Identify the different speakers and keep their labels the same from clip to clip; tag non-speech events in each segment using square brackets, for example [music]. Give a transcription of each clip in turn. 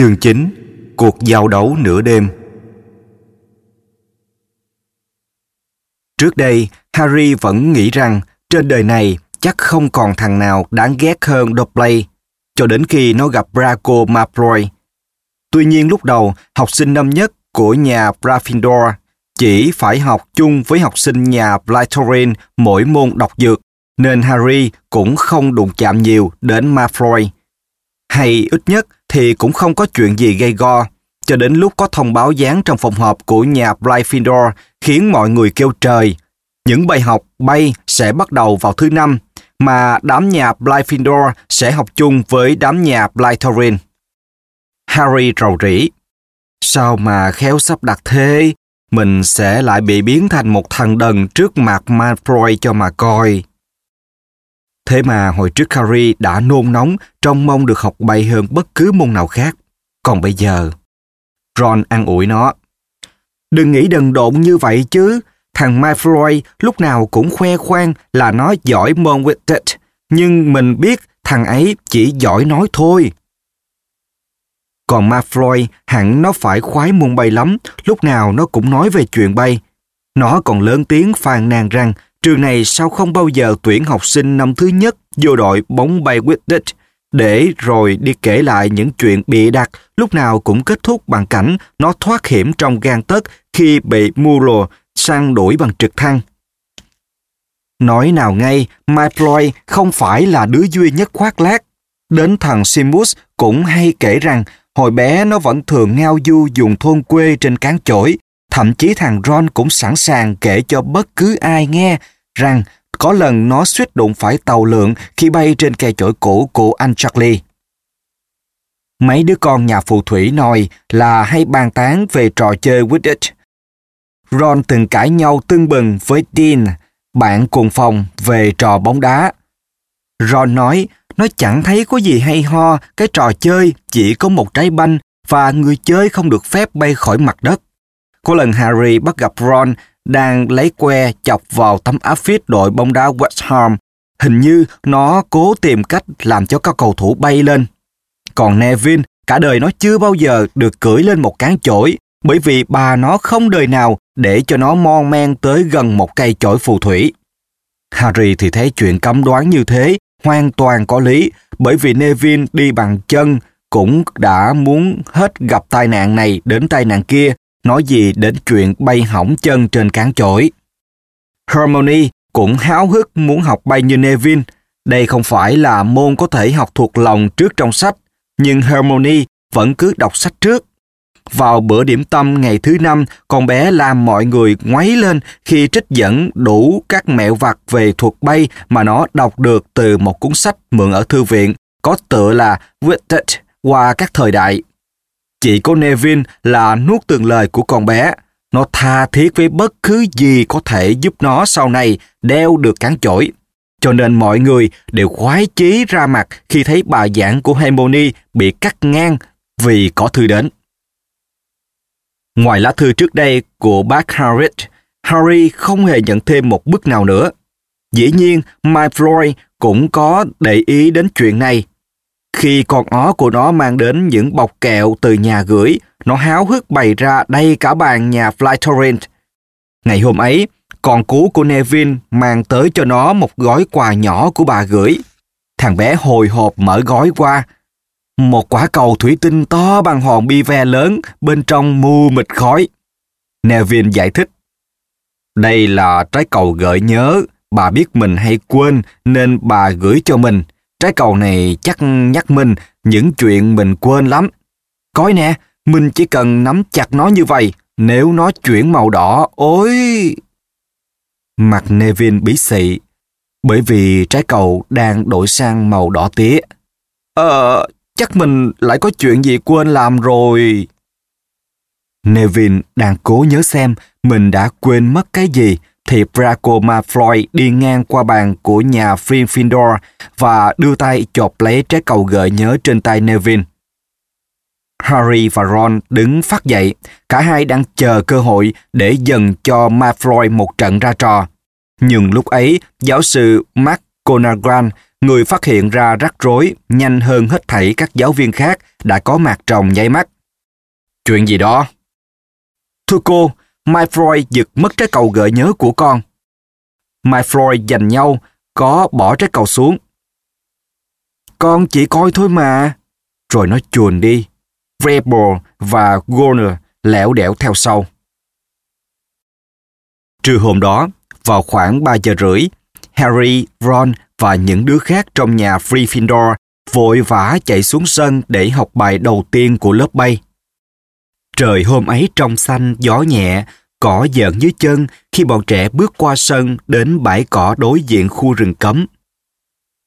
Speaker 1: Chương 9 Cuộc giao đấu nửa đêm Trước đây, Harry vẫn nghĩ rằng trên đời này chắc không còn thằng nào đáng ghét hơn Dursley cho đến khi nó gặp Draco Malfoy. Tuy nhiên lúc đầu, học sinh năm nhất của nhà Gryffindor chỉ phải học chung với học sinh nhà Slytherin mỗi môn đọc dược, nên Harry cũng không đụng chạm nhiều đến Malfoy. Hay ít nhất thì cũng không có chuyện gì gây go, cho đến lúc có thông báo dán trong phòng họp của nhà Blyfindor khiến mọi người kêu trời. Những bài học bay sẽ bắt đầu vào thứ năm, mà đám nhà Blyfindor sẽ học chung với đám nhà Blythorin. Harry rầu rĩ. Sao mà khéo sắp đặt thế? Mình sẽ lại bị biến thành một thằng đần trước mặt Malfoy cho mà coi. Thế mà hồi trước Harry đã nôn nóng trong mong được học bay hơn bất cứ môn nào khác. Còn bây giờ... Ron an ủi nó. Đừng nghĩ đần độn như vậy chứ. Thằng Malfoy lúc nào cũng khoe khoang là nó giỏi môn Quidditch. Nhưng mình biết thằng ấy chỉ giỏi nói thôi. Còn Malfoy hẳn nó phải khoái môn bay lắm, lúc nào nó cũng nói về chuyện bay. Nó còn lớn tiếng phàn nàn rằng trường này sao không bao giờ tuyển học sinh năm thứ nhất vô đội bóng bay Quidditch để rồi đi kể lại những chuyện bị đặt lúc nào cũng kết thúc bằng cảnh nó thoát hiểm trong gan tấc khi bị Muro sang đuổi bằng trực thăng. Nói nào ngay, Malfoy không phải là đứa duy nhất khoác lác. Đến thằng Simus cũng hay kể rằng hồi bé nó vẫn thường ngao du dùng thôn quê trên cán chổi. Thậm chí thằng Ron cũng sẵn sàng kể cho bất cứ ai nghe rằng có lần nó suýt đụng phải tàu lượng khi bay trên cây chổi cũ của anh Charlie. Mấy đứa con nhà phù thủy nói là hay bàn tán về trò chơi Quidditch. Ron từng cãi nhau tưng bừng với Dean, bạn cùng phòng về trò bóng đá. Ron nói nó chẳng thấy có gì hay ho, cái trò chơi chỉ có một trái banh và người chơi không được phép bay khỏi mặt đất. Có lần Harry bắt gặp Ron đang lấy que chọc vào tấm áp phích đội bóng đá West Ham. Hình như nó cố tìm cách làm cho các cầu thủ bay lên. Còn Neville, cả đời nó chưa bao giờ được cưỡi lên một cán chổi bởi vì bà nó không đời nào để cho nó mon men tới gần một cây chổi phù thủy. Harry thì thấy chuyện cấm đoán như thế hoàn toàn có lý bởi vì Neville đi bằng chân cũng đã muốn hết gặp tai nạn này đến tai nạn kia nói gì đến chuyện bay hỏng chân trên cán chổi. Hermione cũng háo hức muốn học bay như Neville. Đây không phải là môn có thể học thuộc lòng trước trong sách, nhưng Hermione vẫn cứ đọc sách trước. Vào bữa điểm tâm ngày thứ năm, con bé làm mọi người ngoáy lên khi trích dẫn đủ các mẹo vặt về thuật bay mà nó đọc được từ một cuốn sách mượn ở thư viện, có tựa là Quidditch qua các thời đại. Chỉ có Nevin là nuốt từng lời của con bé. Nó tha thiết với bất cứ gì có thể giúp nó sau này đeo được cán chổi. Cho nên mọi người đều khoái chí ra mặt khi thấy bài giảng của Hermione bị cắt ngang vì có thư đến. Ngoài lá thư trước đây của bác Harris, Harry không hề nhận thêm một bức nào nữa. Dĩ nhiên, Malfoy cũng có để ý đến chuyện này khi con ó của nó mang đến những bọc kẹo từ nhà gửi, nó háo hức bày ra đầy cả bàn nhà Flytorrent. Ngày hôm ấy, con cú của Nevin mang tới cho nó một gói quà nhỏ của bà gửi. Thằng bé hồi hộp mở gói qua. Một quả cầu thủy tinh to bằng hòn bi ve lớn, bên trong mù mịt khói. Nevin giải thích. Đây là trái cầu gợi nhớ, bà biết mình hay quên nên bà gửi cho mình. Trái cầu này chắc nhắc mình những chuyện mình quên lắm. Coi nè, mình chỉ cần nắm chặt nó như vậy, nếu nó chuyển màu đỏ, ôi... Mặt Nevin bí xị, bởi vì trái cầu đang đổi sang màu đỏ tía. Ờ, chắc mình lại có chuyện gì quên làm rồi. Nevin đang cố nhớ xem mình đã quên mất cái gì thì Draco Malfoy đi ngang qua bàn của nhà Gryffindor và đưa tay chộp lấy trái cầu gợi nhớ trên tay Neville. Harry và Ron đứng phát dậy, cả hai đang chờ cơ hội để dần cho Malfoy một trận ra trò. Nhưng lúc ấy, giáo sư McGonagall người phát hiện ra rắc rối nhanh hơn hết thảy các giáo viên khác đã có mặt trong nháy mắt. Chuyện gì đó? Thưa cô, Mike Freud giật mất trái cầu gợi nhớ của con. Mike Freud giành nhau, có bỏ trái cầu xuống. Con chỉ coi thôi mà. Rồi nó chuồn đi. Rebel và Gorner lẻo đẻo theo sau. Trưa hôm đó, vào khoảng 3 giờ rưỡi, Harry, Ron và những đứa khác trong nhà Gryffindor vội vã chạy xuống sân để học bài đầu tiên của lớp bay. Trời hôm ấy trong xanh, gió nhẹ, cỏ giận dưới chân khi bọn trẻ bước qua sân đến bãi cỏ đối diện khu rừng cấm.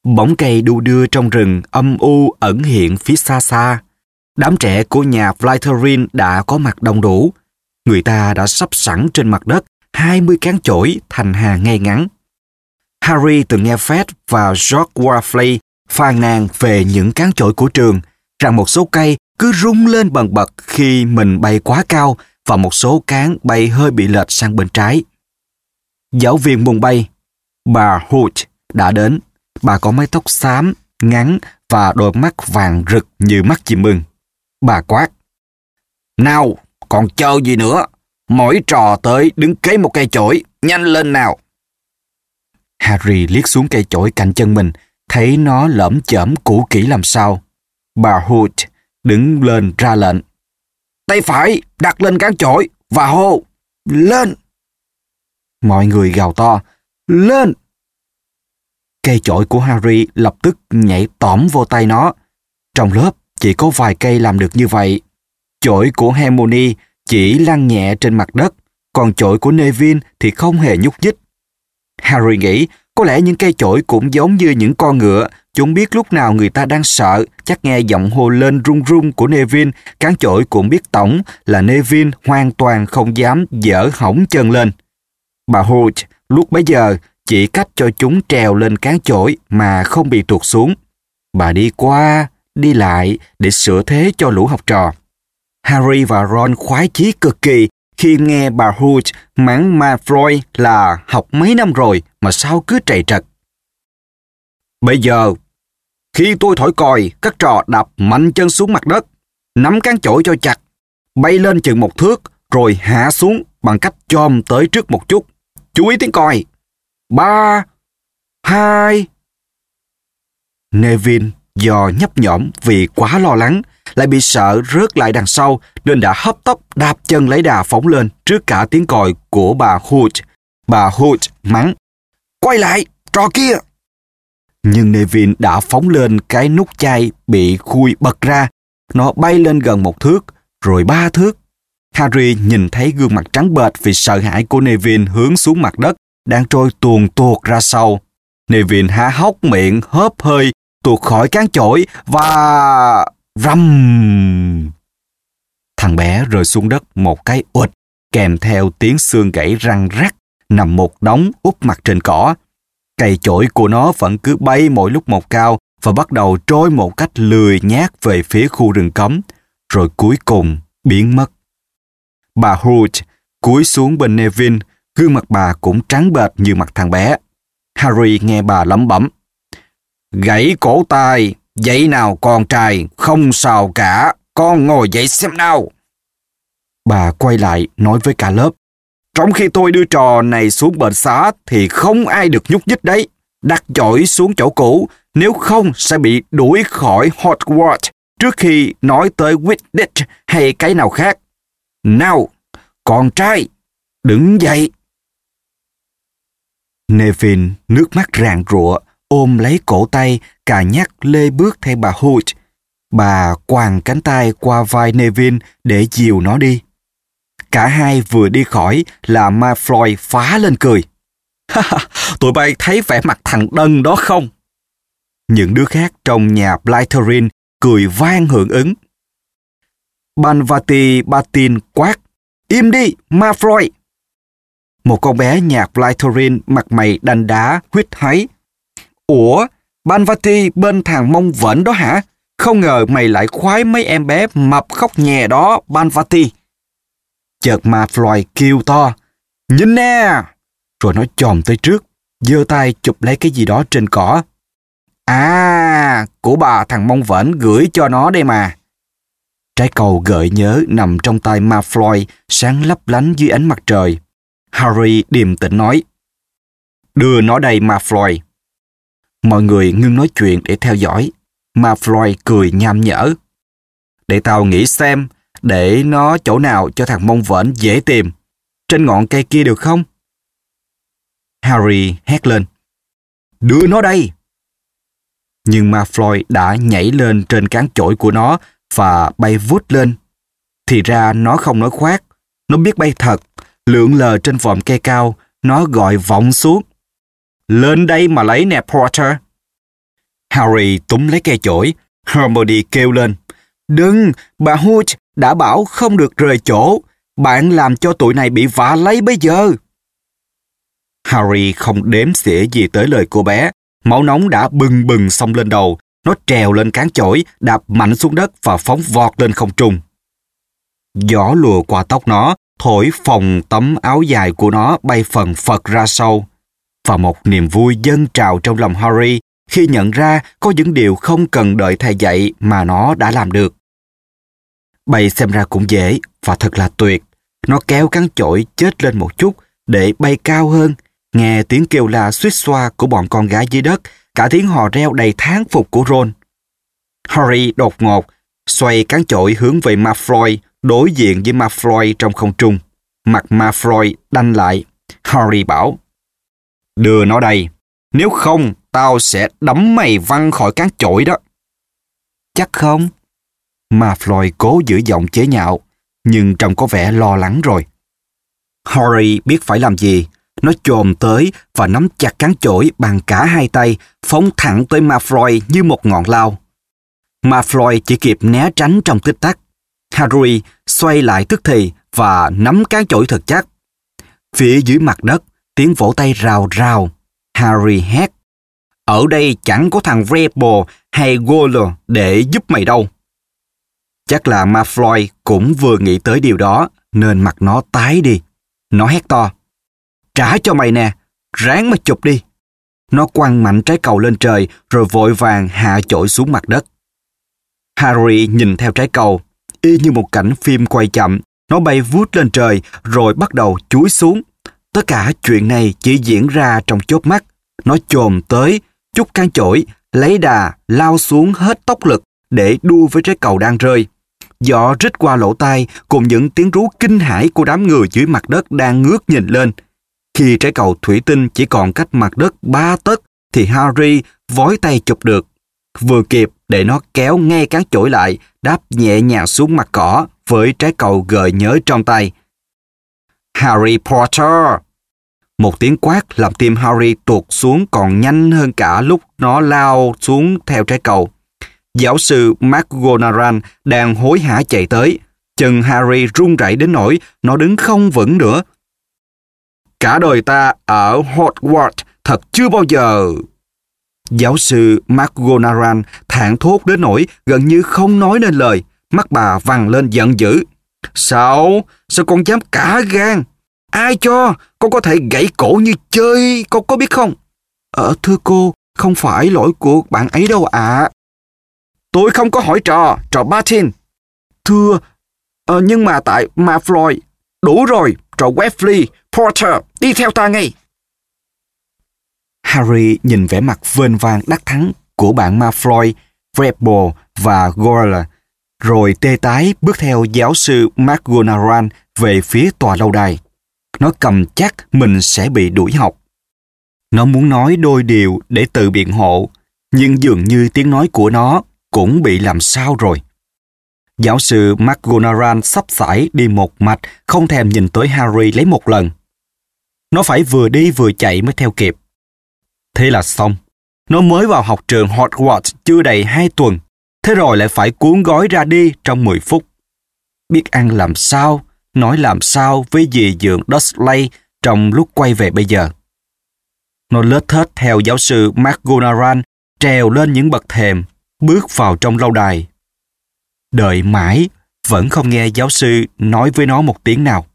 Speaker 1: Bóng cây đu đưa trong rừng âm u ẩn hiện phía xa xa. Đám trẻ của nhà Flytherin đã có mặt đông đủ. Người ta đã sắp sẵn trên mặt đất 20 cán chổi thành hàng ngay ngắn. Harry từng nghe Fred và George warfley phàn nàn về những cán chổi của trường, rằng một số cây cứ rung lên bần bật khi mình bay quá cao và một số cán bay hơi bị lệch sang bên trái. Giáo viên môn bay, bà Hoot đã đến. Bà có mái tóc xám, ngắn và đôi mắt vàng rực như mắt chim ưng. Bà quát. Nào, còn chờ gì nữa? Mỗi trò tới đứng kế một cây chổi, nhanh lên nào. Harry liếc xuống cây chổi cạnh chân mình, thấy nó lởm chởm cũ kỹ làm sao. Bà Hoot đứng lên ra lệnh. Tay phải đặt lên cán chổi và hô, lên! Mọi người gào to, lên! Cây chổi của Harry lập tức nhảy tỏm vô tay nó. Trong lớp chỉ có vài cây làm được như vậy. Chổi của Hermione chỉ lăn nhẹ trên mặt đất, còn chổi của Neville thì không hề nhúc nhích. Harry nghĩ có lẽ những cây chổi cũng giống như những con ngựa, chúng biết lúc nào người ta đang sợ, chắc nghe giọng hô lên run run của Nevin cán chổi cũng biết tổng là Nevin hoàn toàn không dám dở hỏng chân lên. Bà Holt lúc bấy giờ chỉ cách cho chúng trèo lên cán chổi mà không bị tuột xuống. Bà đi qua, đi lại để sửa thế cho lũ học trò. Harry và Ron khoái chí cực kỳ khi nghe bà Hooch mắng Malfoy là học mấy năm rồi mà sao cứ trầy trật. Bây giờ, khi tôi thổi còi, các trò đạp mạnh chân xuống mặt đất, nắm cán chổi cho chặt, bay lên chừng một thước rồi hạ xuống bằng cách chom tới trước một chút. Chú ý tiếng còi. Ba, hai... Nevin do nhấp nhõm vì quá lo lắng lại bị sợ rớt lại đằng sau nên đã hấp tấp đạp chân lấy đà phóng lên trước cả tiếng còi của bà Hood. Bà Hood mắng. Quay lại, trò kia! Nhưng Nevin đã phóng lên cái nút chai bị khui bật ra. Nó bay lên gần một thước, rồi ba thước. Harry nhìn thấy gương mặt trắng bệch vì sợ hãi của Nevin hướng xuống mặt đất, đang trôi tuồn tuột ra sau. Nevin há hốc miệng, hớp hơi, tuột khỏi cán chổi và... Rầm! Thằng bé rơi xuống đất một cái ụt, kèm theo tiếng xương gãy răng rắc, nằm một đống úp mặt trên cỏ. Cây chổi của nó vẫn cứ bay mỗi lúc một cao và bắt đầu trôi một cách lười nhát về phía khu rừng cấm, rồi cuối cùng biến mất. Bà Hood cúi xuống bên Nevin, gương mặt bà cũng trắng bệch như mặt thằng bé. Harry nghe bà lẩm bẩm. Gãy cổ tay, Dậy nào con trai, không sao cả, con ngồi dậy xem nào. Bà quay lại nói với cả lớp. Trong khi tôi đưa trò này xuống bệnh xá thì không ai được nhúc nhích đấy. Đặt chổi xuống chỗ cũ, nếu không sẽ bị đuổi khỏi Hogwarts trước khi nói tới Quidditch hay cái nào khác. Nào, con trai, đứng dậy. Nevin nước mắt rạng rụa, ôm lấy cổ tay, cà nhắc lê bước theo bà Hood. Bà quàng cánh tay qua vai Nevin để dìu nó đi. Cả hai vừa đi khỏi là Malfoy phá lên cười. Tụi bay thấy vẻ mặt thằng Đân đó không? Những đứa khác trong nhà Blytherin cười vang hưởng ứng. Banvati Batin quát. Im đi, ma floyd Một con bé nhà Blytherin mặt mày đanh đá, huyết háy, Ủa, Banvati bên thằng mông vẫn đó hả? Không ngờ mày lại khoái mấy em bé mập khóc nhè đó, Banvati. Chợt mà Floyd kêu to. Nhìn nè! Rồi nó chồm tới trước, giơ tay chụp lấy cái gì đó trên cỏ. À, của bà thằng mông vẫn gửi cho nó đây mà. Trái cầu gợi nhớ nằm trong tay Ma Floyd sáng lấp lánh dưới ánh mặt trời. Harry điềm tĩnh nói. Đưa nó đây Ma Floyd. Mọi người ngưng nói chuyện để theo dõi. Ma Floyd cười nham nhở. Để tao nghĩ xem, để nó chỗ nào cho thằng mông vẫn dễ tìm. Trên ngọn cây kia được không? Harry hét lên. Đưa nó đây! Nhưng mà Floyd đã nhảy lên trên cán chổi của nó và bay vút lên. Thì ra nó không nói khoác, nó biết bay thật, lượn lờ trên vòm cây cao, nó gọi vọng xuống. Lên đây mà lấy nè Porter. Harry túm lấy cây chổi, Hermione kêu lên. Đừng, bà Hooch đã bảo không được rời chỗ. Bạn làm cho tụi này bị vạ lấy bây giờ. Harry không đếm xỉa gì tới lời cô bé. Máu nóng đã bừng bừng xông lên đầu. Nó trèo lên cán chổi, đạp mạnh xuống đất và phóng vọt lên không trung. Gió lùa qua tóc nó, thổi phồng tấm áo dài của nó bay phần phật ra sau. Và một niềm vui dâng trào trong lòng Harry khi nhận ra có những điều không cần đợi thầy dạy mà nó đã làm được. Bay xem ra cũng dễ và thật là tuyệt. Nó kéo cán chổi chết lên một chút để bay cao hơn, nghe tiếng kêu la suýt xoa của bọn con gái dưới đất, cả tiếng hò reo đầy tháng phục của Ron. Harry đột ngột, xoay cán chổi hướng về Malfoy, đối diện với Malfoy trong không trung. Mặt Malfoy đanh lại. Harry bảo, Đưa nó đây, nếu không tao sẽ đấm mày văng khỏi cán chổi đó. Chắc không? Mà Floyd cố giữ giọng chế nhạo, nhưng trông có vẻ lo lắng rồi. Harry biết phải làm gì. Nó chồm tới và nắm chặt cán chổi bằng cả hai tay, phóng thẳng tới ma Floyd như một ngọn lao. Malfoy chỉ kịp né tránh trong tích tắc. Harry xoay lại tức thì và nắm cán chổi thật chắc. Phía dưới mặt đất, tiếng vỗ tay rào rào. Harry hét. Ở đây chẳng có thằng Rebel hay Goller để giúp mày đâu. Chắc là Malfoy cũng vừa nghĩ tới điều đó, nên mặt nó tái đi. Nó hét to. Trả cho mày nè, ráng mà chụp đi. Nó quăng mạnh trái cầu lên trời rồi vội vàng hạ chổi xuống mặt đất. Harry nhìn theo trái cầu, y như một cảnh phim quay chậm. Nó bay vút lên trời rồi bắt đầu chuối xuống. Tất cả chuyện này chỉ diễn ra trong chớp mắt. Nó chồm tới, chút can chổi, lấy đà, lao xuống hết tốc lực để đua với trái cầu đang rơi. Gió rít qua lỗ tai cùng những tiếng rú kinh hãi của đám người dưới mặt đất đang ngước nhìn lên. Khi trái cầu thủy tinh chỉ còn cách mặt đất ba tấc thì Harry vói tay chụp được. Vừa kịp để nó kéo ngay cán chổi lại, đáp nhẹ nhàng xuống mặt cỏ với trái cầu gợi nhớ trong tay. Harry Potter! Một tiếng quát làm tim Harry tuột xuống còn nhanh hơn cả lúc nó lao xuống theo trái cầu. Giáo sư McGonagall đang hối hả chạy tới. Chân Harry run rẩy đến nỗi nó đứng không vững nữa. Cả đời ta ở Hogwarts thật chưa bao giờ. Giáo sư McGonagall thản thốt đến nỗi gần như không nói nên lời. Mắt bà vằn lên giận dữ. Sao? Sao con dám cả gan? Ai cho? Con có thể gãy cổ như chơi, con có biết không? Ờ, thưa cô, không phải lỗi của bạn ấy đâu ạ. À. Tôi không có hỏi trò, trò Martin. Thưa, ờ, nhưng mà tại Ma Floyd, đủ rồi, trò Wesley, Porter, đi theo ta ngay. Harry nhìn vẻ mặt vênh vang đắc thắng của bạn Ma Floyd, Rebel và gorla rồi tê tái bước theo giáo sư McGonagall về phía tòa lâu đài. Nó cầm chắc mình sẽ bị đuổi học. Nó muốn nói đôi điều để tự biện hộ, nhưng dường như tiếng nói của nó cũng bị làm sao rồi. Giáo sư McGonagall sắp sải đi một mạch, không thèm nhìn tới Harry lấy một lần. Nó phải vừa đi vừa chạy mới theo kịp. Thế là xong. Nó mới vào học trường Hogwarts chưa đầy hai tuần, thế rồi lại phải cuốn gói ra đi trong 10 phút. Biết ăn làm sao, nói làm sao với dì dượng Dursley trong lúc quay về bây giờ. Nó lết thết theo giáo sư McGonagall trèo lên những bậc thềm, bước vào trong lâu đài. Đợi mãi, vẫn không nghe giáo sư nói với nó một tiếng nào.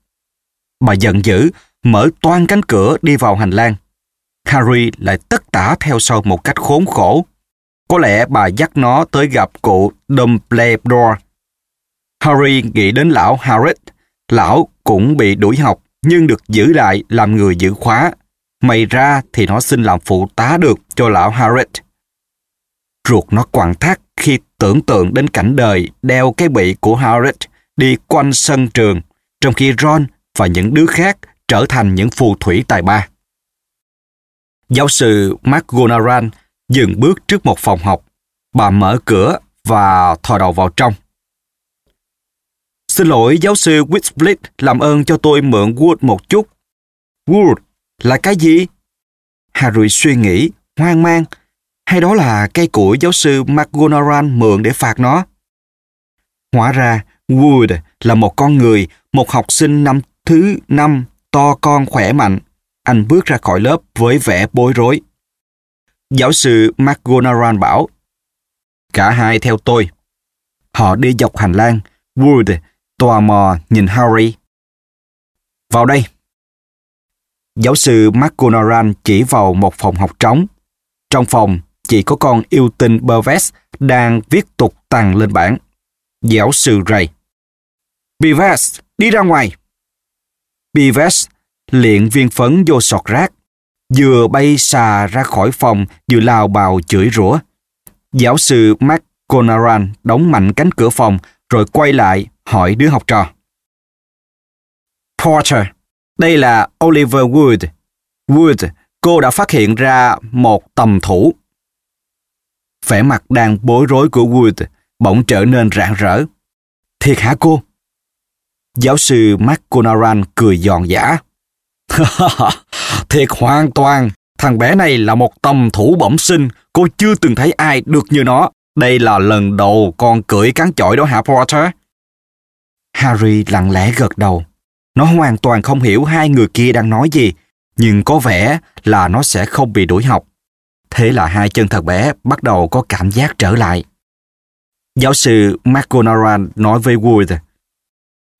Speaker 1: Bà giận dữ, mở toan cánh cửa đi vào hành lang. Harry lại tất tả theo sau một cách khốn khổ. có lẽ bà dắt nó tới gặp cụ Dumbledore. Harry nghĩ đến lão Harris. Lão cũng bị đuổi học, nhưng được giữ lại làm người giữ khóa. May ra thì nó xin làm phụ tá được cho lão Harris. Ruột nó quặn thắt khi tưởng tượng đến cảnh đời đeo cái bị của Harriet đi quanh sân trường, trong khi Ron và những đứa khác trở thành những phù thủy tài ba. Giáo sư McGonagall dừng bước trước một phòng học. Bà mở cửa và thò đầu vào trong. Xin lỗi giáo sư Whitsplit, làm ơn cho tôi mượn Wood một chút. Wood là cái gì? Harry suy nghĩ, hoang mang. Hay đó là cây củi giáo sư McGonagall mượn để phạt nó? Hóa ra, Wood là một con người, một học sinh năm thứ năm, to con khỏe mạnh. Anh bước ra khỏi lớp với vẻ bối rối. Giáo sư McGonagall bảo, Cả hai theo tôi. Họ đi dọc hành lang. Wood tò mò nhìn Harry. Vào đây. Giáo sư McGonagall chỉ vào một phòng học trống. Trong phòng, chỉ có con yêu tinh Beves đang viết tục tằng lên bảng. Giáo sư Ray. Beves, đi ra ngoài. Beves liện viên phấn vô sọt rác. Vừa bay xà ra khỏi phòng, vừa lao bào chửi rủa. Giáo sư McGonagall đóng mạnh cánh cửa phòng, rồi quay lại hỏi đứa học trò. Porter, đây là Oliver Wood. Wood, cô đã phát hiện ra một tầm thủ. Vẻ mặt đang bối rối của Wood bỗng trở nên rạng rỡ. Thiệt hả cô? Giáo sư McGonagall cười giòn giả. [laughs] Thiệt hoàn toàn, thằng bé này là một tầm thủ bẩm sinh, cô chưa từng thấy ai được như nó. Đây là lần đầu con cưỡi cán chọi đó hả Potter? Harry lặng lẽ gật đầu. Nó hoàn toàn không hiểu hai người kia đang nói gì, nhưng có vẻ là nó sẽ không bị đuổi học. Thế là hai chân thật bé bắt đầu có cảm giác trở lại. Giáo sư McGonagall nói với Wood.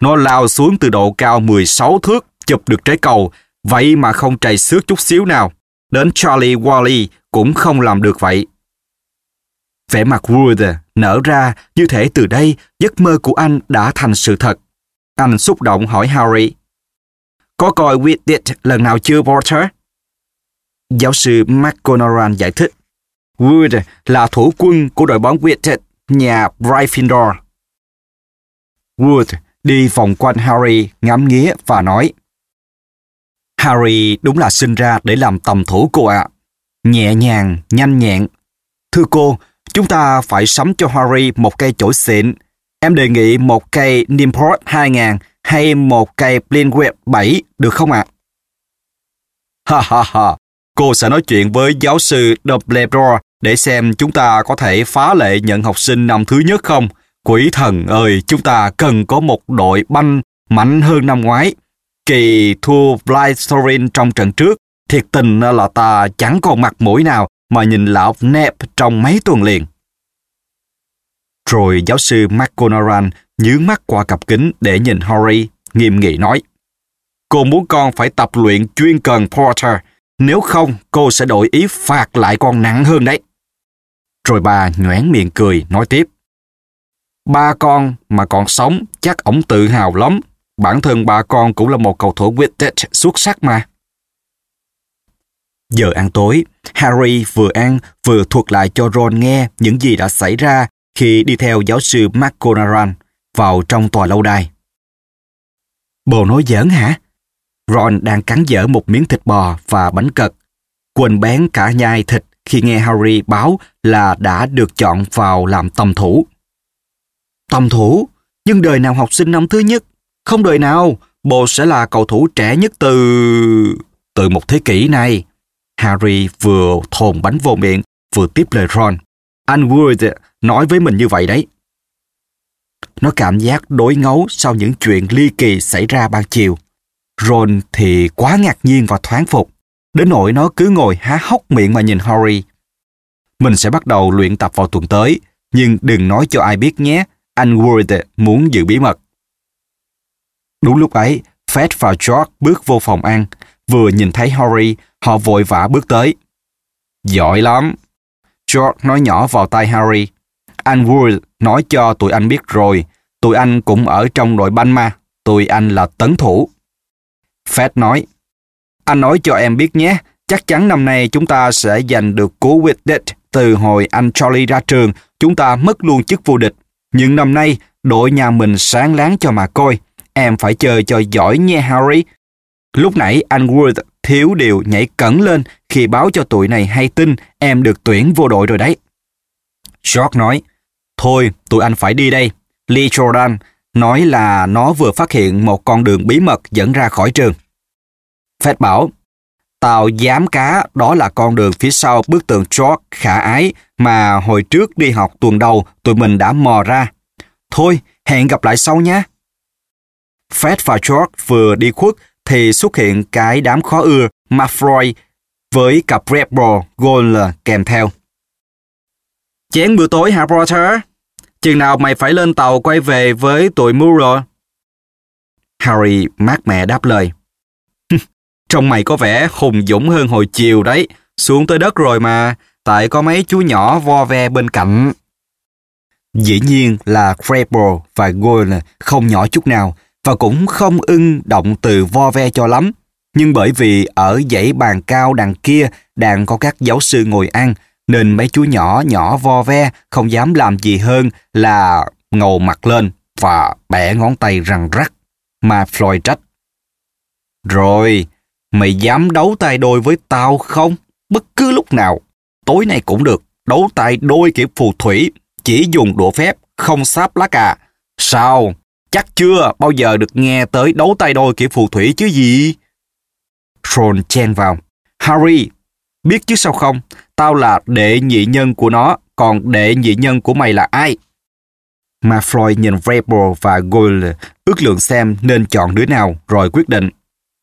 Speaker 1: Nó lao xuống từ độ cao 16 thước, chụp được trái cầu, vậy mà không trầy xước chút xíu nào. Đến Charlie Wally cũng không làm được vậy. Vẻ mặt Wood nở ra như thể từ đây giấc mơ của anh đã thành sự thật. Anh xúc động hỏi Harry. Có coi With It lần nào chưa Porter? Giáo sư McGonagall giải thích. Wood là thủ quân của đội bóng With nhà Gryffindor. Wood đi vòng quanh Harry ngắm nghía và nói Harry đúng là sinh ra để làm tầm thủ cô ạ. Nhẹ nhàng, nhanh nhẹn. Thưa cô, Chúng ta phải sắm cho Harry một cây chổi xịn. Em đề nghị một cây Nimport 2000 hay một cây Blindweb 7 được không ạ? Ha ha ha, cô sẽ nói chuyện với giáo sư Dumbledore để xem chúng ta có thể phá lệ nhận học sinh năm thứ nhất không? Quỷ thần ơi, chúng ta cần có một đội banh mạnh hơn năm ngoái. Kỳ thua Blythorin trong trận trước, thiệt tình là ta chẳng còn mặt mũi nào mà nhìn lão Nep trong mấy tuần liền. Rồi giáo sư McGonagall nhướng mắt qua cặp kính để nhìn Harry, nghiêm nghị nói. Cô muốn con phải tập luyện chuyên cần Porter, nếu không cô sẽ đổi ý phạt lại con nặng hơn đấy. Rồi bà nhoẻn miệng cười, nói tiếp. Ba con mà còn sống chắc ổng tự hào lắm. Bản thân ba con cũng là một cầu thủ Wittich xuất sắc mà. Giờ ăn tối, Harry vừa ăn vừa thuật lại cho Ron nghe những gì đã xảy ra khi đi theo giáo sư McGonagall vào trong tòa lâu đài. Bồ nói giỡn hả? Ron đang cắn dở một miếng thịt bò và bánh cật. Quên bén cả nhai thịt khi nghe Harry báo là đã được chọn vào làm tầm thủ. Tầm thủ? Nhưng đời nào học sinh năm thứ nhất? Không đời nào, bồ sẽ là cầu thủ trẻ nhất từ... từ một thế kỷ này. Harry vừa thồn bánh vô miệng, vừa tiếp lời Ron. Anh Wood nói với mình như vậy đấy. Nó cảm giác đối ngấu sau những chuyện ly kỳ xảy ra ban chiều. Ron thì quá ngạc nhiên và thoáng phục, đến nỗi nó cứ ngồi há hốc miệng mà nhìn Harry. Mình sẽ bắt đầu luyện tập vào tuần tới, nhưng đừng nói cho ai biết nhé, anh Wood muốn giữ bí mật. Đúng lúc ấy, Fred và George bước vô phòng ăn, vừa nhìn thấy Harry, họ vội vã bước tới. Giỏi lắm. George nói nhỏ vào tai Harry. Anh Wood nói cho tụi anh biết rồi. Tụi anh cũng ở trong đội banh mà. Tụi anh là tấn thủ. Fed nói. Anh nói cho em biết nhé. Chắc chắn năm nay chúng ta sẽ giành được cú Quidditch. Từ hồi anh Charlie ra trường, chúng ta mất luôn chức vô địch. Nhưng năm nay, đội nhà mình sáng láng cho mà coi. Em phải chơi cho giỏi nha Harry. Lúc nãy anh Wood thiếu điều nhảy cẩn lên khi báo cho tụi này hay tin em được tuyển vô đội rồi đấy. George nói, thôi tụi anh phải đi đây. Lee Jordan nói là nó vừa phát hiện một con đường bí mật dẫn ra khỏi trường. Fred bảo, tàu dám cá đó là con đường phía sau bức tường George khả ái mà hồi trước đi học tuần đầu tụi mình đã mò ra. Thôi, hẹn gặp lại sau nhé. Fred và George vừa đi khuất thì xuất hiện cái đám khó ưa Mafroy với cặp Red Bull Gold kèm theo. Chén bữa tối hả Potter? Chừng nào mày phải lên tàu quay về với tụi Muro? Harry mát mẹ đáp lời. [laughs] Trông mày có vẻ hùng dũng hơn hồi chiều đấy. Xuống tới đất rồi mà, tại có mấy chú nhỏ vo ve bên cạnh. Dĩ nhiên là Crabble và Goyle không nhỏ chút nào và cũng không ưng động từ vo ve cho lắm. Nhưng bởi vì ở dãy bàn cao đằng kia đang có các giáo sư ngồi ăn, nên mấy chú nhỏ nhỏ vo ve không dám làm gì hơn là ngầu mặt lên và bẻ ngón tay răng rắc. Mà Floyd trách. Rồi, mày dám đấu tay đôi với tao không? Bất cứ lúc nào. Tối nay cũng được. Đấu tay đôi kiểu phù thủy. Chỉ dùng đũa phép, không sáp lá cà. Sao? Chắc chưa bao giờ được nghe tới đấu tay đôi kiểu phù thủy chứ gì? Ron chen vào. Harry, biết chứ sao không? Tao là đệ nhị nhân của nó, còn đệ nhị nhân của mày là ai? Malfoy nhìn Vrabel và Goyle ước lượng xem nên chọn đứa nào rồi quyết định.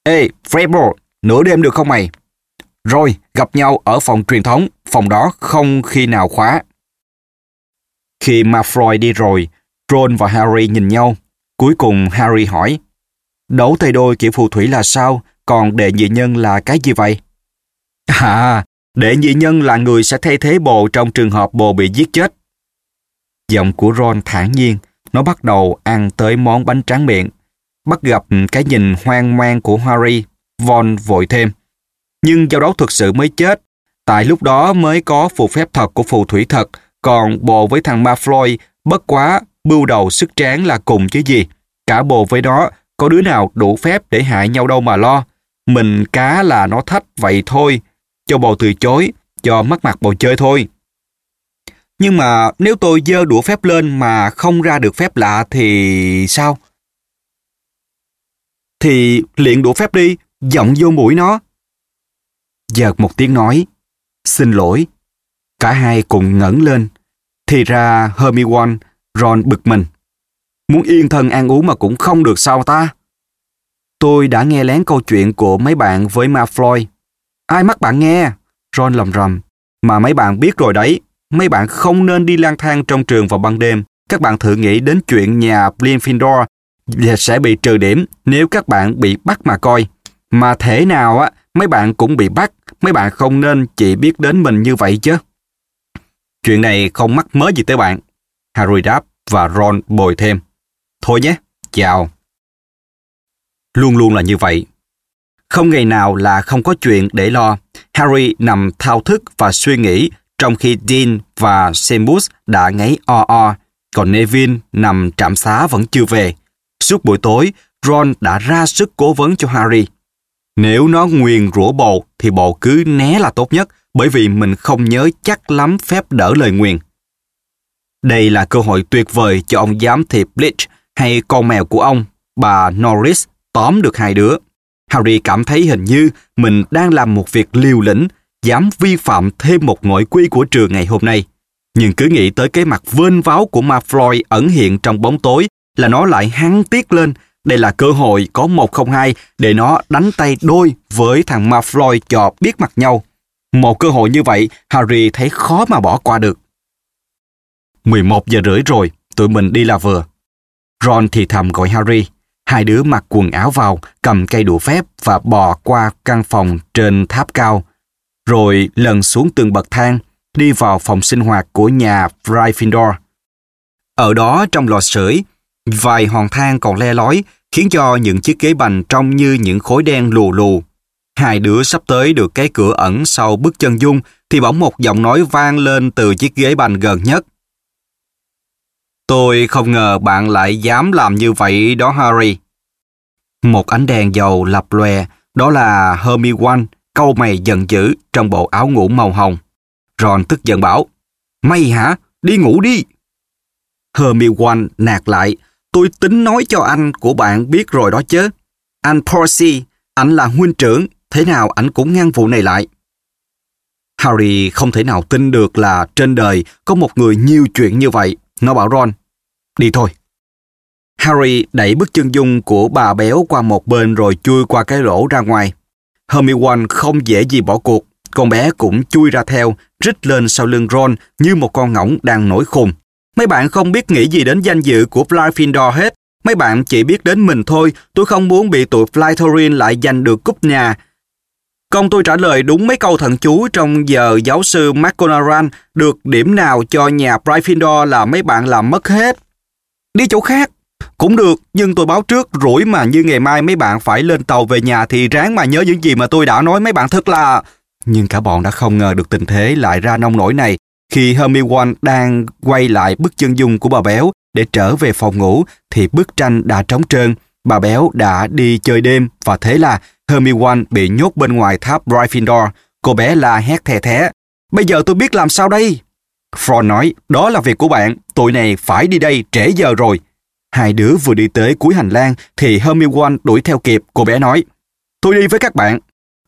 Speaker 1: Ê, Vrabel, nửa đêm được không mày? Rồi, gặp nhau ở phòng truyền thống, phòng đó không khi nào khóa. Khi Malfoy đi rồi, Ron và Harry nhìn nhau. Cuối cùng Harry hỏi, đấu tay đôi kiểu phù thủy là sao, còn đệ nhị nhân là cái gì vậy? À, đệ nhị nhân là người sẽ thay thế bồ trong trường hợp bồ bị giết chết. Giọng của Ron thản nhiên, nó bắt đầu ăn tới món bánh tráng miệng. Bắt gặp cái nhìn hoang mang của Harry, Von vội thêm. Nhưng giao đấu thực sự mới chết, tại lúc đó mới có phù phép thật của phù thủy thật, còn bồ với thằng Malfoy bất quá bưu đầu sức tráng là cùng chứ gì. Cả bồ với đó, có đứa nào đủ phép để hại nhau đâu mà lo. Mình cá là nó thách vậy thôi. Cho bầu từ chối, cho mất mặt bầu chơi thôi. Nhưng mà nếu tôi dơ đũa phép lên mà không ra được phép lạ thì sao? Thì luyện đũa phép đi, giọng vô mũi nó. Giật một tiếng nói, xin lỗi. Cả hai cùng ngẩng lên. Thì ra Hermione, Ron bực mình. Muốn yên thân ăn uống mà cũng không được sao ta? Tôi đã nghe lén câu chuyện của mấy bạn với Malfoy. Ai mắc bạn nghe? Ron lầm rầm. Mà mấy bạn biết rồi đấy, mấy bạn không nên đi lang thang trong trường vào ban đêm. Các bạn thử nghĩ đến chuyện nhà Blinfindor sẽ bị trừ điểm nếu các bạn bị bắt mà coi. Mà thể nào á, mấy bạn cũng bị bắt, mấy bạn không nên chỉ biết đến mình như vậy chứ. Chuyện này không mắc mới gì tới bạn. Harry đáp và Ron bồi thêm. Thôi nhé, chào. Luôn luôn là như vậy. Không ngày nào là không có chuyện để lo. Harry nằm thao thức và suy nghĩ trong khi Dean và Seamus đã ngáy o o, còn Neville nằm trạm xá vẫn chưa về. Suốt buổi tối, Ron đã ra sức cố vấn cho Harry. Nếu nó nguyền rủa bồ thì bồ cứ né là tốt nhất bởi vì mình không nhớ chắc lắm phép đỡ lời nguyền. Đây là cơ hội tuyệt vời cho ông giám thị Bleach hay con mèo của ông, bà Norris, tóm được hai đứa. Harry cảm thấy hình như mình đang làm một việc liều lĩnh, dám vi phạm thêm một nội quy của trường ngày hôm nay. Nhưng cứ nghĩ tới cái mặt vên váo của Malfoy ẩn hiện trong bóng tối là nó lại hăng tiếc lên. Đây là cơ hội có một không hai để nó đánh tay đôi với thằng Malfoy cho biết mặt nhau. Một cơ hội như vậy, Harry thấy khó mà bỏ qua được. 11 giờ rưỡi rồi, tụi mình đi là vừa. Ron thì thầm gọi Harry. Hai đứa mặc quần áo vào, cầm cây đũa phép và bò qua căn phòng trên tháp cao. Rồi lần xuống từng bậc thang, đi vào phòng sinh hoạt của nhà Gryffindor. Ở đó trong lò sưởi, vài hòn than còn le lói khiến cho những chiếc ghế bành trông như những khối đen lù lù. Hai đứa sắp tới được cái cửa ẩn sau bức chân dung thì bỗng một giọng nói vang lên từ chiếc ghế bành gần nhất. Tôi không ngờ bạn lại dám làm như vậy đó Harry. Một ánh đèn dầu lập lòe, đó là Hermione, câu mày giận dữ trong bộ áo ngủ màu hồng. Ron tức giận bảo, Mày hả? Đi ngủ đi. Hermione nạt lại, tôi tính nói cho anh của bạn biết rồi đó chứ. Anh Percy, anh là huynh trưởng, thế nào anh cũng ngăn vụ này lại. Harry không thể nào tin được là trên đời có một người nhiều chuyện như vậy. Nó bảo Ron, đi thôi. Harry đẩy bức chân dung của bà béo qua một bên rồi chui qua cái lỗ ra ngoài. Hermione không dễ gì bỏ cuộc. Con bé cũng chui ra theo, rít lên sau lưng Ron như một con ngỗng đang nổi khùng. Mấy bạn không biết nghĩ gì đến danh dự của Gryffindor hết. Mấy bạn chỉ biết đến mình thôi. Tôi không muốn bị tụi Slytherin lại giành được cúp nhà. Công tôi trả lời đúng mấy câu thần chú trong giờ giáo sư McGonagall được điểm nào cho nhà Gryffindor là mấy bạn làm mất hết. Đi chỗ khác. Cũng được, nhưng tôi báo trước rủi mà như ngày mai mấy bạn phải lên tàu về nhà thì ráng mà nhớ những gì mà tôi đã nói mấy bạn thật là... Nhưng cả bọn đã không ngờ được tình thế lại ra nông nổi này khi Hermione đang quay lại bức chân dung của bà béo để trở về phòng ngủ thì bức tranh đã trống trơn. Bà béo đã đi chơi đêm và thế là Hermione bị nhốt bên ngoài tháp Gryffindor. Cô bé la hét thè thé. Bây giờ tôi biết làm sao đây? Ron nói, đó là việc của bạn, tụi này phải đi đây, trễ giờ rồi. Hai đứa vừa đi tới cuối hành lang thì Hermione đuổi theo kịp, cô bé nói. Tôi đi với các bạn.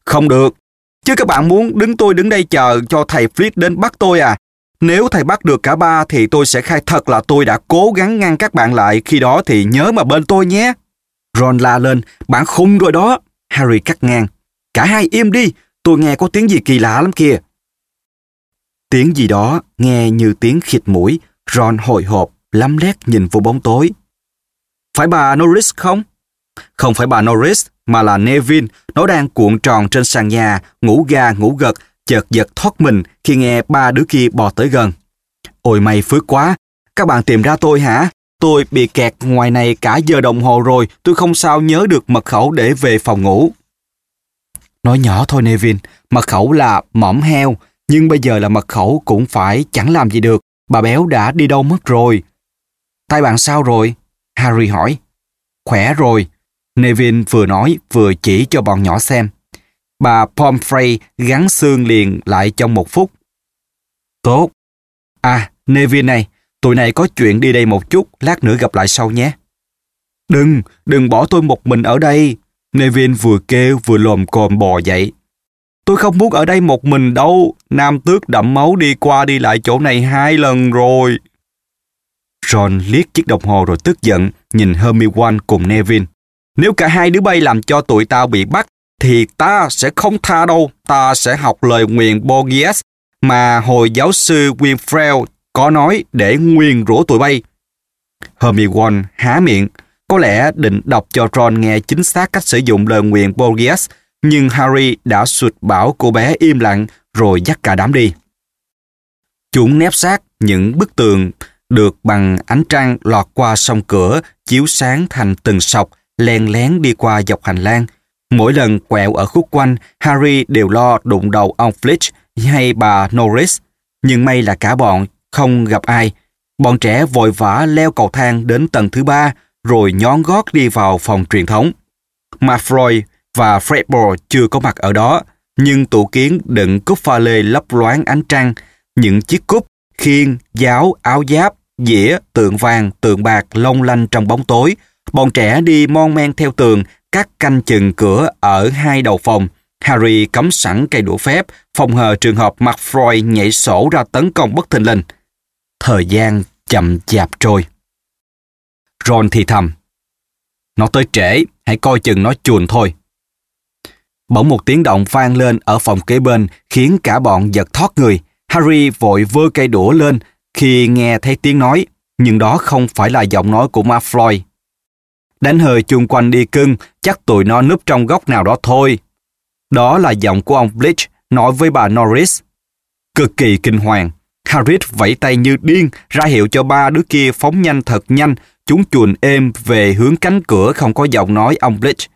Speaker 1: Không được. Chứ các bạn muốn đứng tôi đứng đây chờ cho thầy Flit đến bắt tôi à? Nếu thầy bắt được cả ba thì tôi sẽ khai thật là tôi đã cố gắng ngăn các bạn lại, khi đó thì nhớ mà bên tôi nhé. Ron la lên, bạn khùng rồi đó. Harry cắt ngang. Cả hai im đi, tôi nghe có tiếng gì kỳ lạ lắm kìa. Tiếng gì đó nghe như tiếng khịt mũi, Ron hồi hộp, lắm lét nhìn vô bóng tối. Phải bà Norris không? Không phải bà Norris, mà là Neville. Nó đang cuộn tròn trên sàn nhà, ngủ ga ngủ gật, chợt giật thoát mình khi nghe ba đứa kia bò tới gần. Ôi may phước quá, các bạn tìm ra tôi hả? Tôi bị kẹt ngoài này cả giờ đồng hồ rồi, tôi không sao nhớ được mật khẩu để về phòng ngủ. Nói nhỏ thôi Nevin, mật khẩu là mỏm heo, nhưng bây giờ là mật khẩu cũng phải chẳng làm gì được. Bà béo đã đi đâu mất rồi. Tay bạn sao rồi? Harry hỏi. Khỏe rồi. Nevin vừa nói vừa chỉ cho bọn nhỏ xem. Bà Pomfrey gắn xương liền lại trong một phút. Tốt. À, Nevin này, tụi này có chuyện đi đây một chút, lát nữa gặp lại sau nhé. Đừng, đừng bỏ tôi một mình ở đây. Nevin vừa kêu vừa lồm cồm bò dậy. Tôi không muốn ở đây một mình đâu. Nam tước đậm máu đi qua đi lại chỗ này hai lần rồi. Ron liếc chiếc đồng hồ rồi tức giận, nhìn Hermione cùng Nevin. Nếu cả hai đứa bay làm cho tụi tao bị bắt, thì ta sẽ không tha đâu. Ta sẽ học lời nguyện Borgias mà hồi giáo sư Winfrey có nói để nguyền rủa tụi bay. Hermione há miệng, có lẽ định đọc cho Ron nghe chính xác cách sử dụng lời nguyện Borgias nhưng Harry đã sụt bảo cô bé im lặng rồi dắt cả đám đi. Chúng nép sát những bức tường được bằng ánh trăng lọt qua sông cửa, chiếu sáng thành từng sọc, len lén đi qua dọc hành lang. Mỗi lần quẹo ở khúc quanh, Harry đều lo đụng đầu ông Flitch hay bà Norris. Nhưng may là cả bọn không gặp ai. Bọn trẻ vội vã leo cầu thang đến tầng thứ ba, rồi nhón gót đi vào phòng truyền thống. Malfoy và Fredball chưa có mặt ở đó, nhưng tủ kiến đựng cúp pha lê lấp loáng ánh trăng, những chiếc cúp, khiên, giáo, áo giáp, dĩa, tượng vàng, tượng bạc long lanh trong bóng tối. Bọn trẻ đi mon men theo tường, các canh chừng cửa ở hai đầu phòng. Harry cắm sẵn cây đũa phép, phòng hờ trường hợp Malfoy nhảy sổ ra tấn công bất thình lình. Thời gian chậm chạp trôi. Ron thì thầm. Nó tới trễ, hãy coi chừng nó chuồn thôi. Bỗng một tiếng động vang lên ở phòng kế bên khiến cả bọn giật thoát người. Harry vội vơ cây đũa lên khi nghe thấy tiếng nói, nhưng đó không phải là giọng nói của Malfoy. Đánh hơi chung quanh đi cưng, chắc tụi nó núp trong góc nào đó thôi. Đó là giọng của ông Bleach nói với bà Norris. cực kỳ kinh hoàng. Harris vẫy tay như điên, ra hiệu cho ba đứa kia phóng nhanh thật nhanh, chúng chuồn êm về hướng cánh cửa không có giọng nói ông Blitz.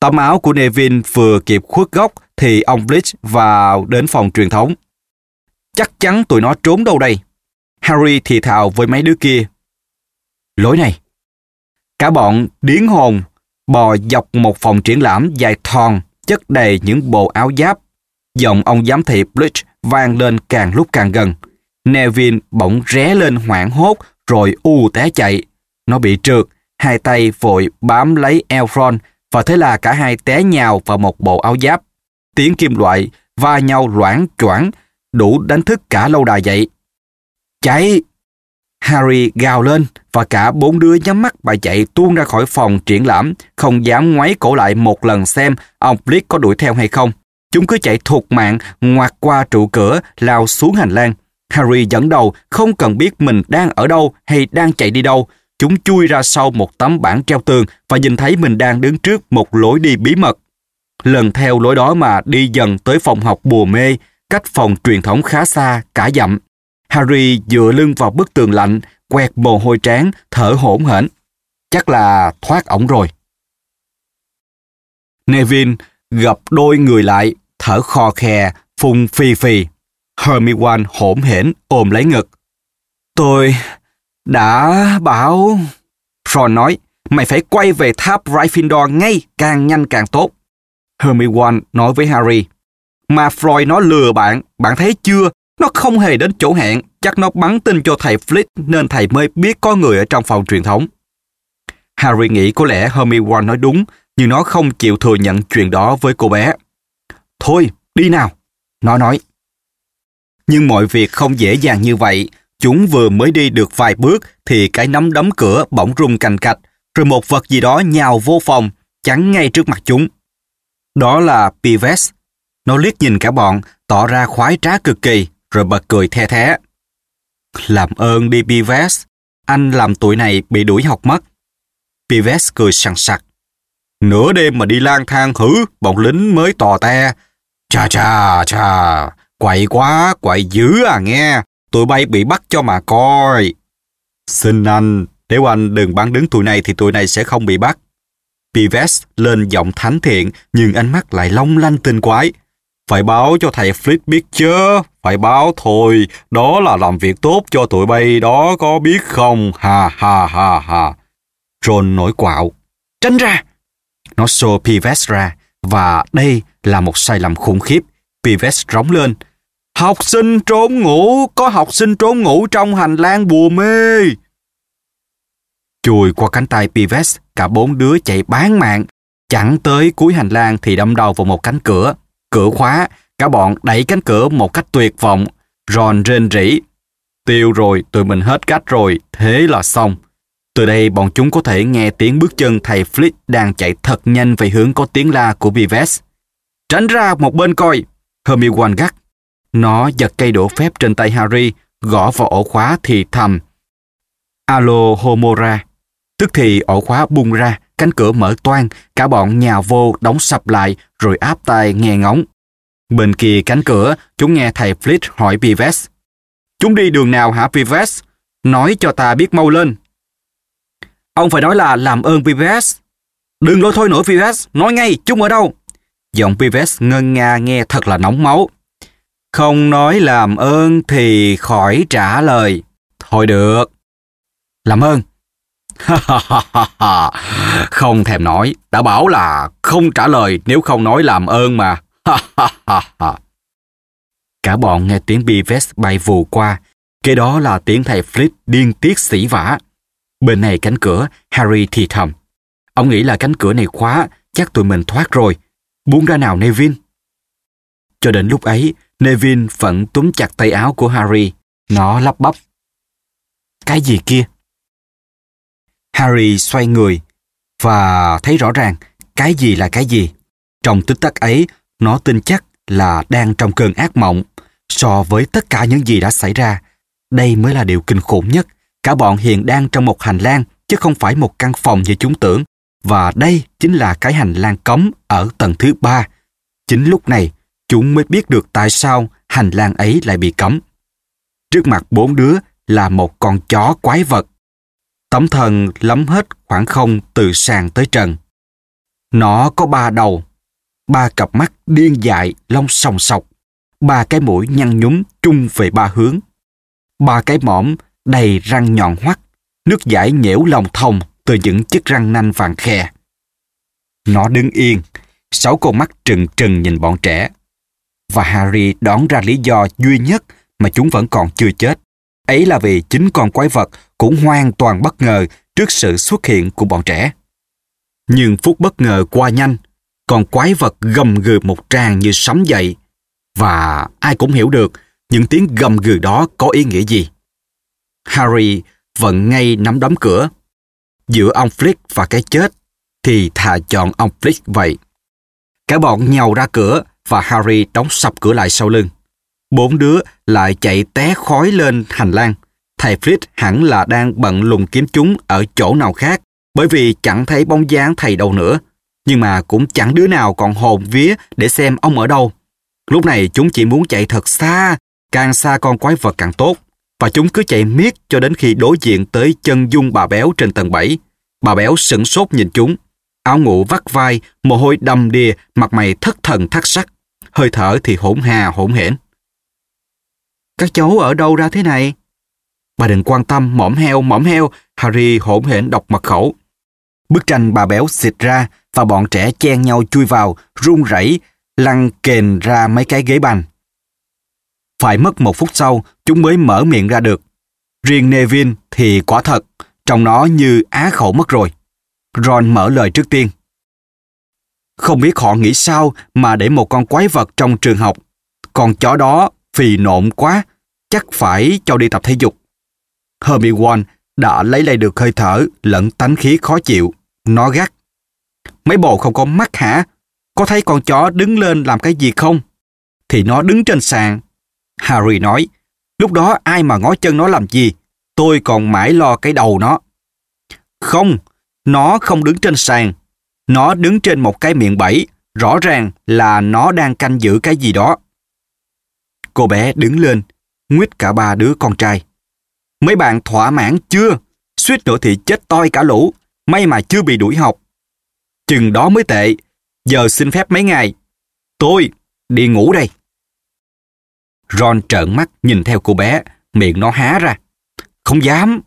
Speaker 1: Tấm áo của Nevin vừa kịp khuất góc thì ông Blitz vào đến phòng truyền thống. Chắc chắn tụi nó trốn đâu đây? Harry thì thào với mấy đứa kia. Lối này. Cả bọn điến hồn bò dọc một phòng triển lãm dài thòn chất đầy những bộ áo giáp. Giọng ông giám thị Blitz vang lên càng lúc càng gần. Nevin bỗng ré lên hoảng hốt rồi u té chạy. Nó bị trượt, hai tay vội bám lấy Elrond và thế là cả hai té nhào vào một bộ áo giáp. Tiếng kim loại va nhau loãng choảng, đủ đánh thức cả lâu đài dậy. Chạy! Harry gào lên và cả bốn đứa nhắm mắt bà chạy tuôn ra khỏi phòng triển lãm, không dám ngoáy cổ lại một lần xem ông Blick có đuổi theo hay không. Chúng cứ chạy thục mạng, ngoặt qua trụ cửa, lao xuống hành lang. Harry dẫn đầu, không cần biết mình đang ở đâu hay đang chạy đi đâu. Chúng chui ra sau một tấm bảng treo tường và nhìn thấy mình đang đứng trước một lối đi bí mật. Lần theo lối đó mà đi dần tới phòng học bùa mê, cách phòng truyền thống khá xa, cả dặm. Harry dựa lưng vào bức tường lạnh, quẹt mồ hôi trán, thở hổn hển. Chắc là thoát ổng rồi. Nevin gặp đôi người lại, thở khò khè, phun phì phì. Hermione hỗn hển ôm lấy ngực. Tôi đã bảo... Ron nói, mày phải quay về tháp Gryffindor ngay, càng nhanh càng tốt. Hermione nói với Harry, mà Floyd nó lừa bạn, bạn thấy chưa? Nó không hề đến chỗ hẹn, chắc nó bắn tin cho thầy Flit nên thầy mới biết có người ở trong phòng truyền thống. Harry nghĩ có lẽ Hermione nói đúng, nhưng nó không chịu thừa nhận chuyện đó với cô bé. Thôi, đi nào, nó nói. Nhưng mọi việc không dễ dàng như vậy. Chúng vừa mới đi được vài bước thì cái nắm đấm cửa bỗng rung cành cạch, rồi một vật gì đó nhào vô phòng, chắn ngay trước mặt chúng. Đó là Pives. Nó liếc nhìn cả bọn, tỏ ra khoái trá cực kỳ, rồi bật cười the thế. Làm ơn đi Pives, anh làm tuổi này bị đuổi học mất. Pives cười sằng sặc. Nửa đêm mà đi lang thang hử, bọn lính mới tò te. Chà chà chà, quậy quá, quậy dữ à nghe, tụi bay bị bắt cho mà coi. Xin anh, nếu anh đừng bắn đứng tụi này thì tụi này sẽ không bị bắt. Pives lên giọng thánh thiện nhưng ánh mắt lại long lanh tinh quái. Phải báo cho thầy Flick biết chứ, phải báo thôi, đó là làm việc tốt cho tụi bay đó có biết không, ha ha ha ha. Ron nổi quạo, tránh ra. Nó xô Pives ra, và đây là một sai lầm khủng khiếp. Pives rống lên, học sinh trốn ngủ, có học sinh trốn ngủ trong hành lang bùa mê. Chùi qua cánh tay Pives, cả bốn đứa chạy bán mạng. Chẳng tới cuối hành lang thì đâm đầu vào một cánh cửa. Cửa khóa, cả bọn đẩy cánh cửa một cách tuyệt vọng. Ron rên rỉ. Tiêu rồi, tụi mình hết cách rồi, thế là xong. Từ đây bọn chúng có thể nghe tiếng bước chân thầy Flick đang chạy thật nhanh về hướng có tiếng la của Pives. Tránh ra một bên coi, Hermione gắt. Nó giật cây đổ phép trên tay Harry, gõ vào ổ khóa thì thầm. Alo Homora. Tức thì ổ khóa bung ra, cánh cửa mở toang, cả bọn nhào vô đóng sập lại rồi áp tai nghe ngóng. Bên kia cánh cửa, chúng nghe thầy Flit hỏi Vives. Chúng đi đường nào hả Vives? Nói cho ta biết mau lên. Ông phải nói là làm ơn Vives. Đừng lôi thôi nữa Vives, nói ngay, chúng ở đâu? Giọng Vives ngân nga nghe thật là nóng máu. Không nói làm ơn thì khỏi trả lời. Thôi được. Làm ơn. [laughs] không thèm nói, đã bảo là không trả lời nếu không nói làm ơn mà. [laughs] Cả bọn nghe tiếng Bives bay vù qua, kế đó là tiếng thầy Flip điên tiết sỉ vả. Bên này cánh cửa, Harry thì thầm. Ông nghĩ là cánh cửa này khóa, chắc tụi mình thoát rồi. Buông ra nào Nevin. Cho đến lúc ấy, Nevin vẫn túm chặt tay áo của Harry. Nó lắp bắp. Cái gì kia? Harry xoay người và thấy rõ ràng cái gì là cái gì. Trong tích tắc ấy, nó tin chắc là đang trong cơn ác mộng. So với tất cả những gì đã xảy ra, đây mới là điều kinh khủng nhất. Cả bọn hiện đang trong một hành lang, chứ không phải một căn phòng như chúng tưởng. Và đây chính là cái hành lang cấm ở tầng thứ ba. Chính lúc này, chúng mới biết được tại sao hành lang ấy lại bị cấm. Trước mặt bốn đứa là một con chó quái vật. Tấm thần lấm hết khoảng không từ sàn tới trần. Nó có ba đầu, ba cặp mắt điên dại lông sòng sọc, ba cái mũi nhăn nhúm chung về ba hướng, ba cái mõm đầy răng nhọn hoắt, nước giải nhễu lòng thông từ những chiếc răng nanh vàng khe Nó đứng yên, sáu con mắt trừng trừng nhìn bọn trẻ. Và Harry đoán ra lý do duy nhất mà chúng vẫn còn chưa chết. Ấy là vì chính con quái vật cũng hoàn toàn bất ngờ trước sự xuất hiện của bọn trẻ. Nhưng phút bất ngờ qua nhanh, con quái vật gầm gừ một tràng như sấm dậy. Và ai cũng hiểu được những tiếng gầm gừ đó có ý nghĩa gì. Harry vẫn ngay nắm đấm cửa. Giữa ông Flick và cái chết thì thà chọn ông Flick vậy. Cả bọn nhào ra cửa và Harry đóng sập cửa lại sau lưng. Bốn đứa lại chạy té khói lên hành lang. Thầy Fritz hẳn là đang bận lùng kiếm chúng ở chỗ nào khác bởi vì chẳng thấy bóng dáng thầy đâu nữa. Nhưng mà cũng chẳng đứa nào còn hồn vía để xem ông ở đâu. Lúc này chúng chỉ muốn chạy thật xa, càng xa con quái vật càng tốt. Và chúng cứ chạy miết cho đến khi đối diện tới chân dung bà béo trên tầng 7. Bà béo sửng sốt nhìn chúng. Áo ngủ vắt vai, mồ hôi đầm đìa, mặt mày thất thần thắt sắc. Hơi thở thì hỗn hà hỗn hển. Các cháu ở đâu ra thế này? Bà đừng quan tâm, mõm heo, mõm heo, Harry hỗn hển đọc mật khẩu. Bức tranh bà béo xịt ra và bọn trẻ chen nhau chui vào, run rẩy, lăn kền ra mấy cái ghế bành. Phải mất một phút sau, chúng mới mở miệng ra được. Riêng Nevin thì quả thật, trong nó như á khẩu mất rồi. Ron mở lời trước tiên. Không biết họ nghĩ sao mà để một con quái vật trong trường học. Con chó đó phì nộn quá, chắc phải cho đi tập thể dục. Hermione đã lấy lại được hơi thở lẫn tánh khí khó chịu. Nó gắt. Mấy bộ không có mắt hả? Có thấy con chó đứng lên làm cái gì không? Thì nó đứng trên sàn. Harry nói, lúc đó ai mà ngó chân nó làm gì? Tôi còn mãi lo cái đầu nó. Không, nó không đứng trên sàn. Nó đứng trên một cái miệng bẫy. Rõ ràng là nó đang canh giữ cái gì đó. Cô bé đứng lên, nguyết cả ba đứa con trai. Mấy bạn thỏa mãn chưa? Suýt nữa thì chết toi cả lũ. May mà chưa bị đuổi học. Chừng đó mới tệ. Giờ xin phép mấy ngày. Tôi đi ngủ đây. Ron trợn mắt nhìn theo cô bé, miệng nó há ra. Không dám.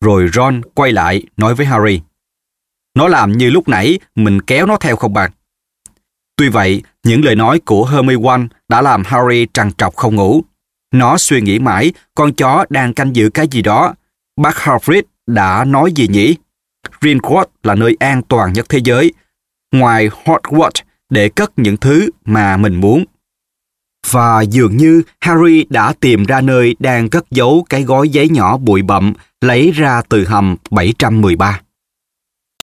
Speaker 1: Rồi Ron quay lại nói với Harry. Nó làm như lúc nãy mình kéo nó theo không bằng. Tuy vậy, những lời nói của Hermione đã làm Harry trằn trọc không ngủ. Nó suy nghĩ mãi con chó đang canh giữ cái gì đó. Bác Hagrid đã nói gì nhỉ? Grindelwald là nơi an toàn nhất thế giới, ngoài Hogwarts để cất những thứ mà mình muốn. Và dường như Harry đã tìm ra nơi đang cất giấu cái gói giấy nhỏ bụi bặm lấy ra từ hầm 713.